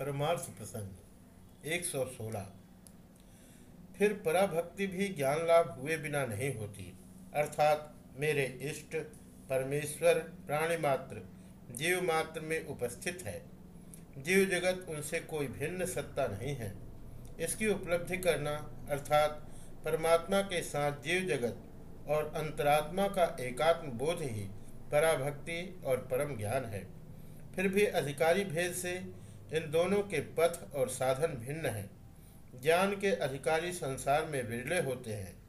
परमार्थ प्रसंग 116 फिर पराभक्ति भी ज्ञान लाभ हुए बिना नहीं होती, अर्थात मेरे इष्ट परमेश्वर प्राणी मात्र, जीव मात्र में उपस्थित है। जीव जगत उनसे कोई भिन्न सत्ता नहीं है। इसकी उपलब्धि करना, अर्थात परमात्मा के साथ जीव जगत और अंतरात्मा का एकात्म बोध ही पराभक्ति और परम ज्ञान है। फिर भी अधिकारी भेद से इन दोनों के पथ और साधन भिन्न हैं। ज्ञान के अधिकारी संसार में विरले होते हैं।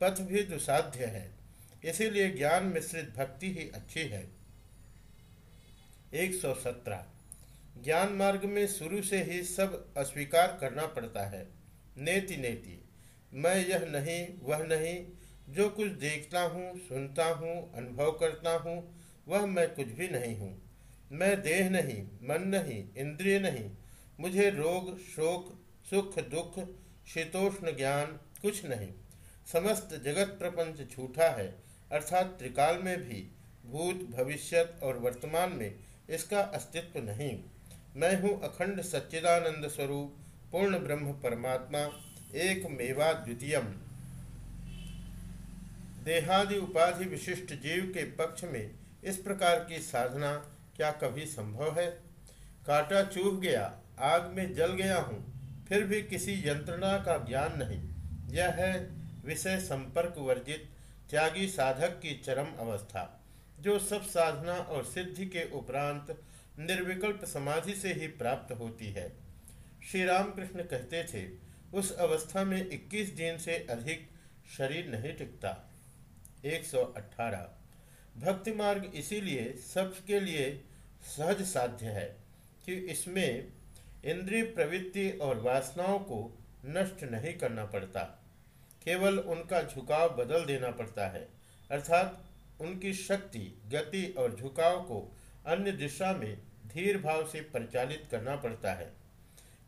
पथ भी दुसाध्य है। इसीलिए ज्ञान मिश्रित भक्ति ही अच्छी है। 117 ज्ञान मार्ग में शुरू से ही सब अस्वीकार करना पड़ता है। नेति नेति। मैं यह नहीं, वह नहीं। जो कुछ देखता हूँ, सुनता हूँ, अनुभव करता हूँ, वह मैं कुछ भी नहीं हूँ। मैं देह नहीं, मन नहीं, इंद्रिय नहीं, मुझे रोग, शोक, सुख, दुख, शीतोष्ण ज्ञान कुछ नहीं। समस्त जगत प्रपंच झूठा है, अर्थात त्रिकाल में भी, भूत भविष्यत और वर्तमान में इसका अस्तित्व नहीं। मैं हूँ अखंड सच्चिदानंद स्वरूप, पूर्ण ब्रह्म परमात्मा एक मेवा द्वितीयम। देहादि उपाधि विशिष्ट जीव के पक्ष में इस प्रकार की साधना क्या कभी संभव है? कांटा चूभ गया, आग में जल गया हूँ, फिर भी किसी यंत्रणा का ज्ञान नहीं। यह है विषय संपर्क वर्जित त्यागी साधक की चरम अवस्था, जो सब साधना और सिद्धि के उपरांत निर्विकल्प समाधि से ही प्राप्त होती है। श्री रामकृष्ण कहते थे, उस अवस्था में 21 दिन से अधिक शरीर नहीं टिकता। 118 भक्ति मार्ग इसीलिए सबके लिए सहज साध्य है कि इसमें इंद्रिय प्रवृत्ति और वासनाओं को नष्ट नहीं करना पड़ता। केवल उनका झुकाव बदल देना पड़ता है। अर्थात उनकी शक्ति, गति और झुकाव को अन्य दिशा में धीर भाव से परिचालित करना पड़ता है।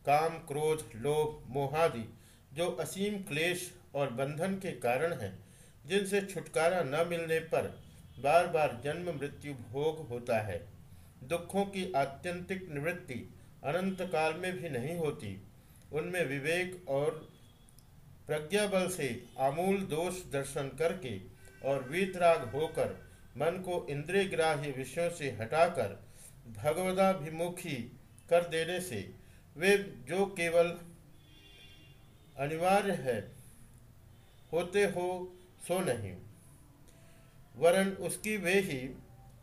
काम, क्रोध, लोभ मोहादि जो असीम क्लेश और बंधन के कारण हैं, जिनसे छुटकारा न मिलने पर बार बार जन्म, मृत्यु, भोग होता है। दुखों की आत्यंतिक निवृत्ति अनंत काल में भी नहीं होती। उनमें विवेक और प्रज्ञा बल से आमूल दोष दर्शन करके और वीतराग होकर मन को इंद्रिय ग्राह्य विषयों से हटाकर भगवदाभिमुखी कर देने से वे जो केवल अनिवार्य है, होते हो, सो नहीं। वरन उसकी वे ही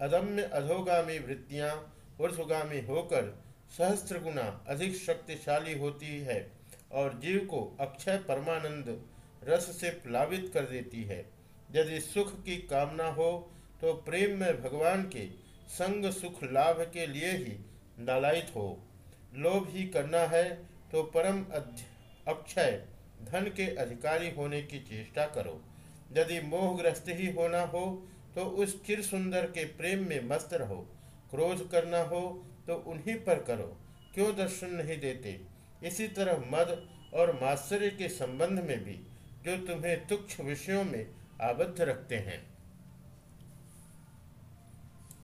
अदम्य अधोगामी वृत्तियाँ ऊर्धगामी होकर सहस्त्र गुना अधिक शक्तिशाली होती है और जीव को अक्षय परमानंद रस से प्लावित कर देती है। यदि सुख की कामना हो तो प्रेम में भगवान के संग सुख लाभ के लिए ही नालायित हो। लोभ ही करना है तो परम अक्षय धन के अधिकारी होने की चेष्टा करो। यदि मोहग्रस्त ही होना हो तो उस चिर सुंदर के प्रेम में मस्त रहो। क्रोध करना हो तो उन्हीं पर करो। क्यों दर्शन नहीं देते? इसी तरह मद और मात्सर्य के संबंध में भी, जो तुम्हें तुक्ष विषयों में आबद्ध रखते हैं।